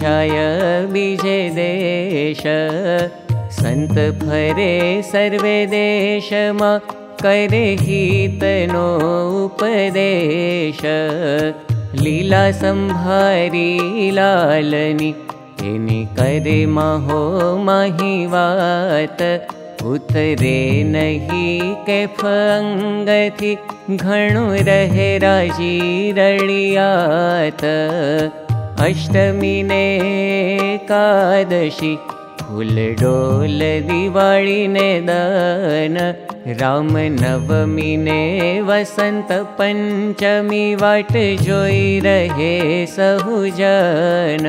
जाय बीजे देश संत फरे सर्वे देश मा करे हितनो उपदेश। लीला संभारी लालनी करे महो माही वात उतरे नहीं के फंगथी घणु रहे राजी रड़ियात अष्टमी ने कादशी फूल डोल दिवाली ने दन राम नवमी ने वसंत पंचमी वाट जोई रहे सहुजन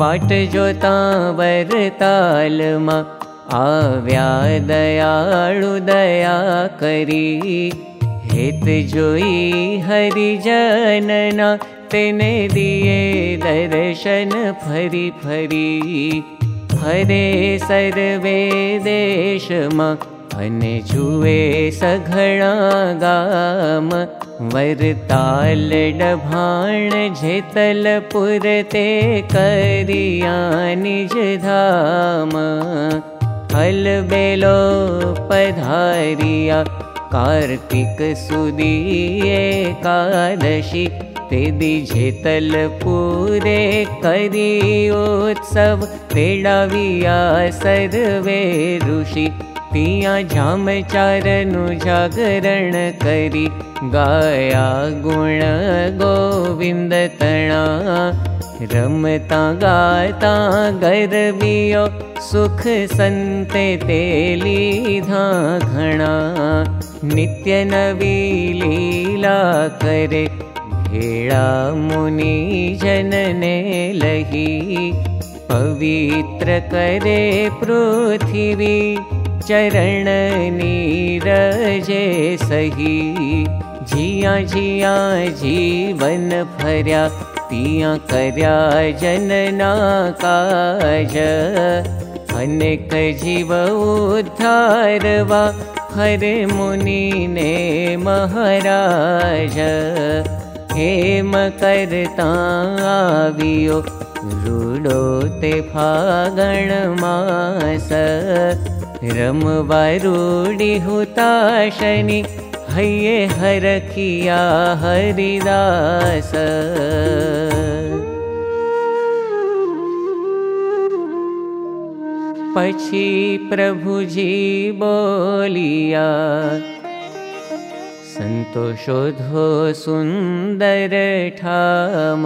वाट जोता वरताल मा आव्या दयाळु दया करी। हेत जोई हरिजनना दर्शन फरी फरी। हरे सर्वे देशमा अने जुए सघणा गाम। वरताल डभाण जेतलपुर ते करिया निज धाम। हल बेलो पधारिया कार्तिक सुदी एकादशी करी उत्सव तेडाविया सर्वे ऋषि तिया जाम चारनु जागरण गाया गुण गोविंद तणा। रमता गाता गर्वियो सुख संते ते लीधा घणा। नित्य नवी लीला करे मुनि जनने लही पवित्र करे पृथ्वी चरण नीरजे सही। जिया जिया जीवन फर्या तिया कर्या जनना काज। अनेक जीव उद्धारवा हरे मुनि ने महाराज हेम करता आवियो रूडो ते फागण मास। रमवारूडी हुताशनि हये हरखिया हरिदास। पछी प्रभुजी बोलिया सन्तोषोधो सुन्दर ठाम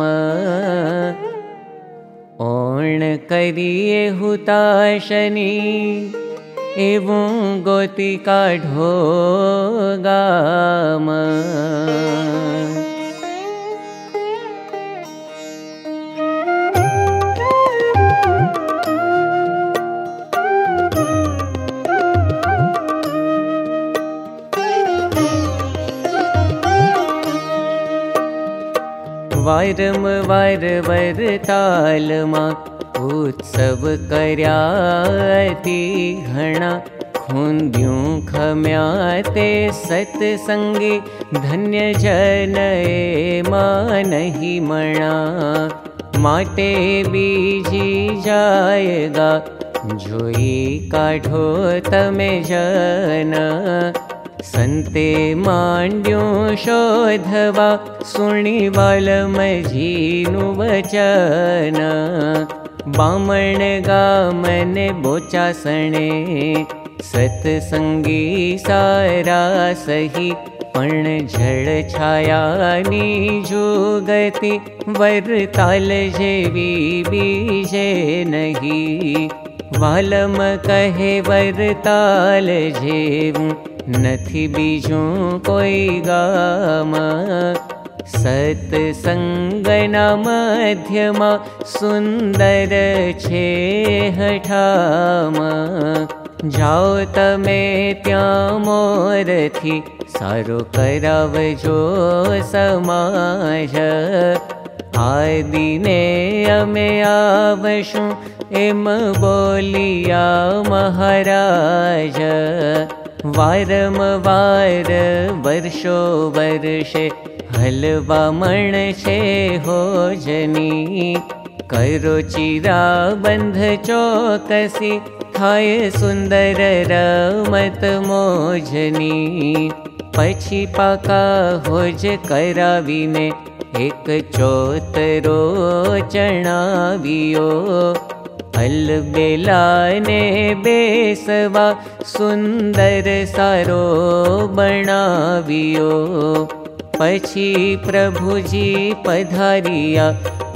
ओण करिये हुताशनी एवं गोति काढो गाम वार वर उत्सव कर्याति घणा खुन्द्यूं खम्या ते सत्संगी धन्य जन मानहि मणा। माटे बीजी जायगा जोई काढो तमे जन संते माण्ड्यो शोधवा सुणि वचन बामण गामन बोचासणे सत्संगी सारा सही पण छायानी जुगति वरताल जेवी बीजे नहीं। वालम कहे वरताल जेवूं नथी बीजूं कोई गाम सत्संगना मध्यमा सुंदर छे हठाम जाओ तमे त्या मोरथी सारो करावजो समाज आदिने अमे आवशुं एम बोलिया महाराज वारम वार वर्षो वर्षे हलवा मण छे हो जनी। करो चिरा बंध चौकसी थाय सुंदर रमत मोजनी। पछी पाका होज करावीने एक चोतरो चणावियो अलबेलाने बेसवा सुंदर सारो बनावियो। पछी प्रभुजी पधारिया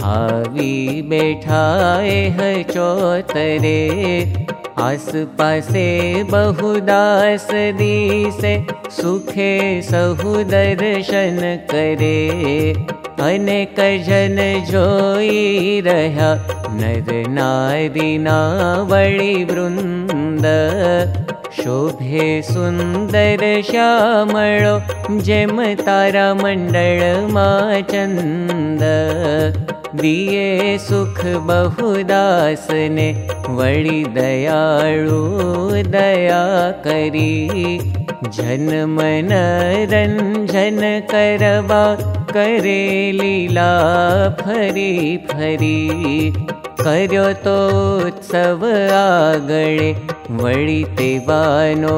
आवी बैठाए है चौतरे। आस पासे बहुदास दिसे सुखे सहु दर्शन करे जन जोई रहा नर नारी नावळी वृंद शोभे सुंदर श्यामळो जेम तारा मंडळ मा चंद दिये सुख बहुदासने वळी दयाळू दया करी। जन मन रंजन करवा करे लीला फरी फरी કર્યો તો ઉત્સવ આગળે વળી તેવાનો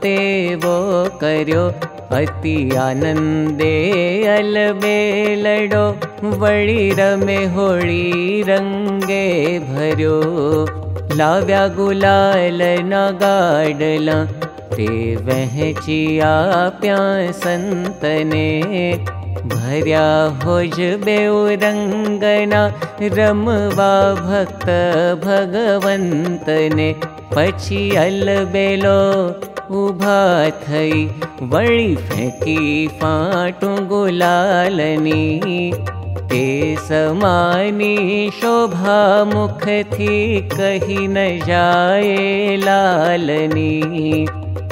તેવો કર્યો અતિ આનંદે અલબેલડો વળી રમે હોળી રંગે ભર્યો લાવ્યા ગુલાલના ગાડલા તે વહેંચી આપ્યા સંતને भर्या होज बेरङ्गना रमवा भक्त भगवन्तने। पछी अलबेलो उभा थई वळी फेंकी फाटू गुलालनी। ते समानी शोभा मुखथी कही न जाए लालनी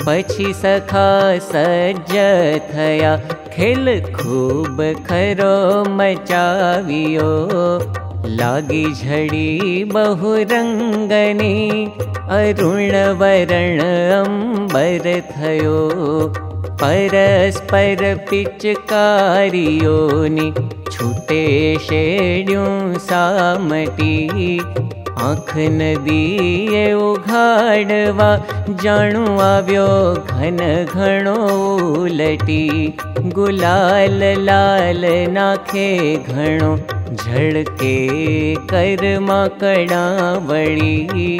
पछी सखा सज्ज थया खेल खूब खरो मचावियो। लागी झड़ी बहु रंगनी अरुण वरण अंबर थयो। परस्पर पिचकारियोनी छूटे शेड्यूं सामटी आँख नदीए उघाड़वा जाणु आव्यो घन घणो उलटी। गुलाल लाल नाखे घणो झड़के करमा कड़ा वड़ी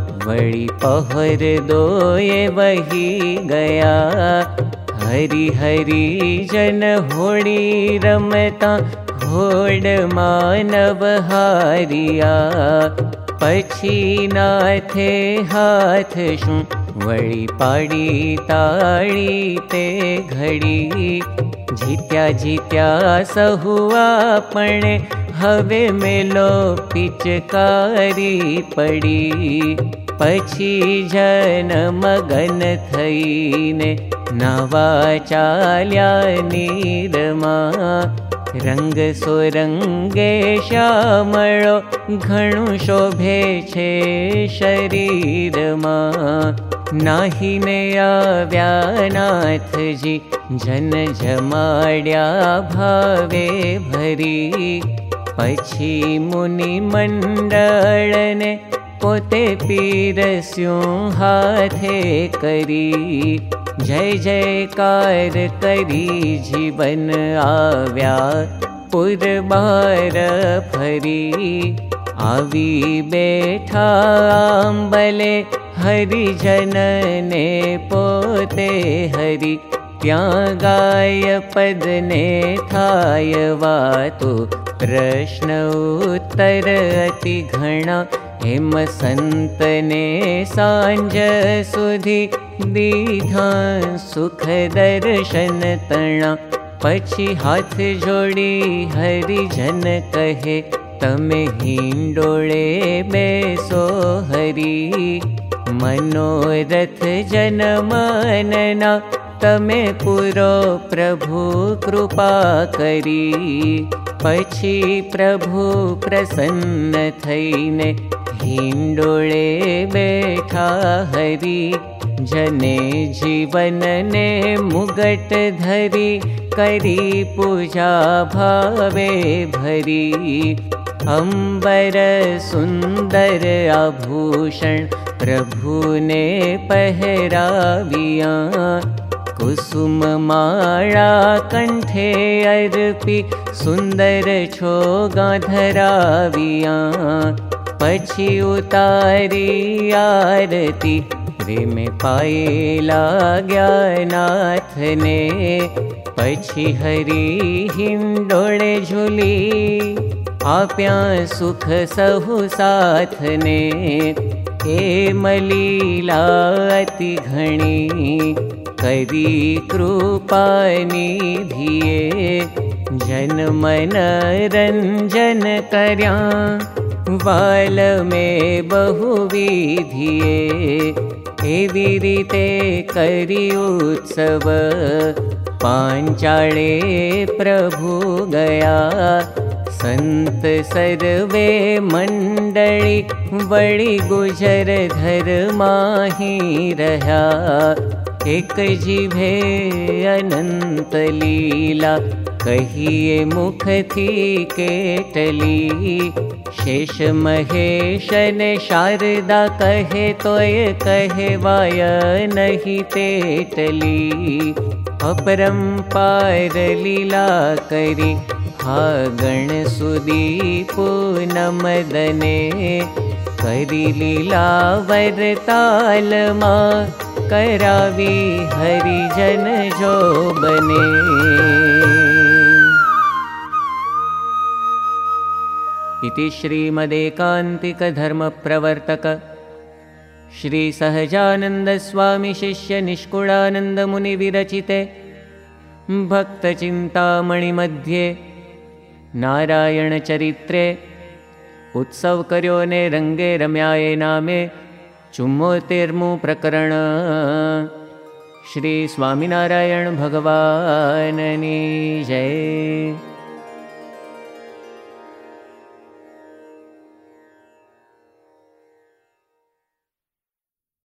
वड़ी पहर वही गया। हरी हरी जन होड़ी रमता होड़ मानव हारिया। पछी नाथे हाथ शू वड़ी पाड़ी ताड़ी ते घड़ी। जीत्या जीत्या सहुआ पणे हवे मेलो पिचकारी पड़ी पछी जन मगन थईने नवा चाल्या नीरमा रंग सोरंगे श्यामळो घणु शोभे छे शरीरमा। नाही ने आव्या नाथजी जन जमाड्या भावे પછી મુનિ મંડળને પોતે पशि मुनि मण्डलने पोते पीरसु हा की जय जयकार ફરી આવી બેઠા आम्बले હરિજનને પોતે હરી ત્યાં ગાય પદને થાય વાતું प्रश्न उत्तर अति घण हिम सन्तने साञ्ज सुधि दीधा सुख दर्शन णा पक्षि हाथ हरि हरिजन कहे तमे बेसो हरि मनोरथ जनमनना पुरो प्रभु कृपा करी। पछी प्रभु प्रसन्न थईने हिंडोले बैठा हरी। जने जीवन ने मुगट धरी करी पूजा भावे भरी। अम्बर सुंदर आभूषण प्रभु ने पहराविया कंठे अर्पी सुंदर छो गाधराविया पछी उतारी आरती में पाएला नाथ ने पछी हरी हिंडोळे झूली आप्या सुख सहु साथ ने ए मलीला अति घणी करी कृपानी धिये जन मन रंजन कर्या। वाल में बहु विधिये एवी रीते करी उत्सव। पांचाळे प्रभु गया संत सर्वे मंडळी बड़ी गुजर धर माही रहा एक जिभे अनंत लीला कहिए मुख थी केटली। शेष महेश ने शारदा कहे कहे वाय नहीं तेटली अपरंपार लीला करी हा गण सुदी पूनमदने करी लीला वरताल मा करावी हरिजन जो बने इति श्रीमदेकान्तिकधर्मप्रवर्तक श्रीसहजानन्दस्वामिशिष्यनिष्कुळानन्दमुनिविरचिते भक्तचिन्तामणिमध्ये नारायणचरित्रे उत्सवकर्योने रङ्गे रम्याये नामे चुम्मोतिर्मु प्रकरण श्रीस्वामिनारायणभगवाननी जय